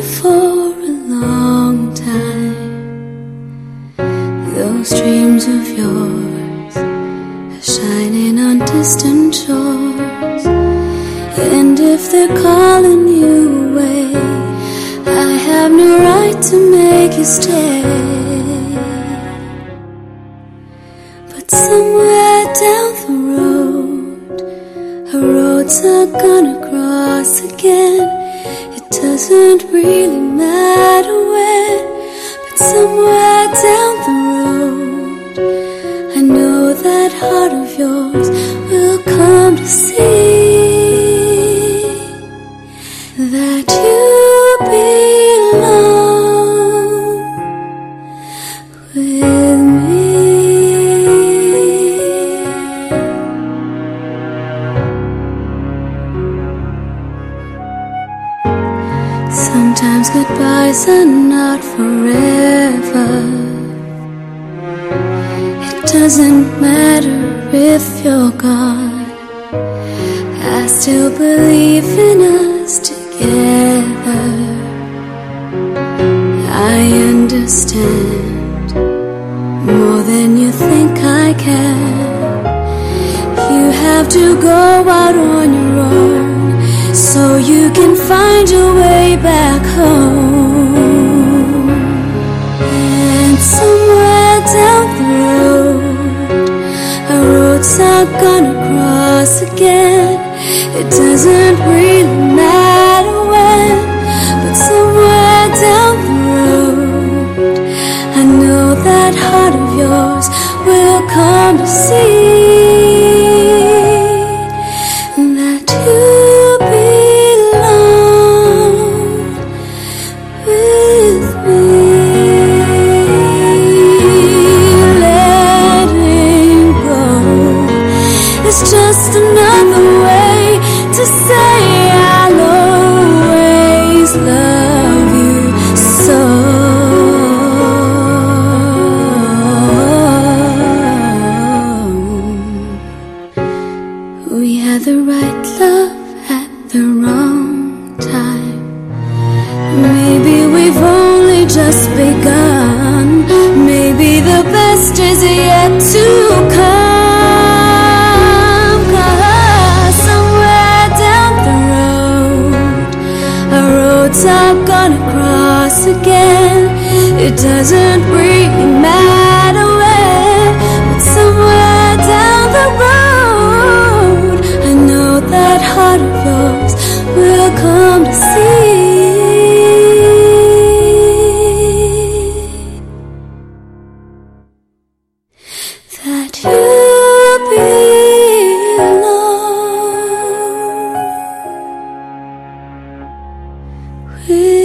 for a long time. Those dreams of yours are shining on distant shores. And if they're calling you away, I have no right to make you stay. But somewhere down the road, our road's are gonna cross really matter when, but somewhere down the road, I know that heart of yours Sometimes goodbyes are not forever. It doesn't matter if you're gone. I still believe in us together. I understand more than you think I can. You have to go out on your own so you can find your way back home. And somewhere down the road, a road's not gonna cross again. It doesn't really matter when, but somewhere down the road, I know that heart of yours will come to see roads are gonna cross again. It doesn't really matter with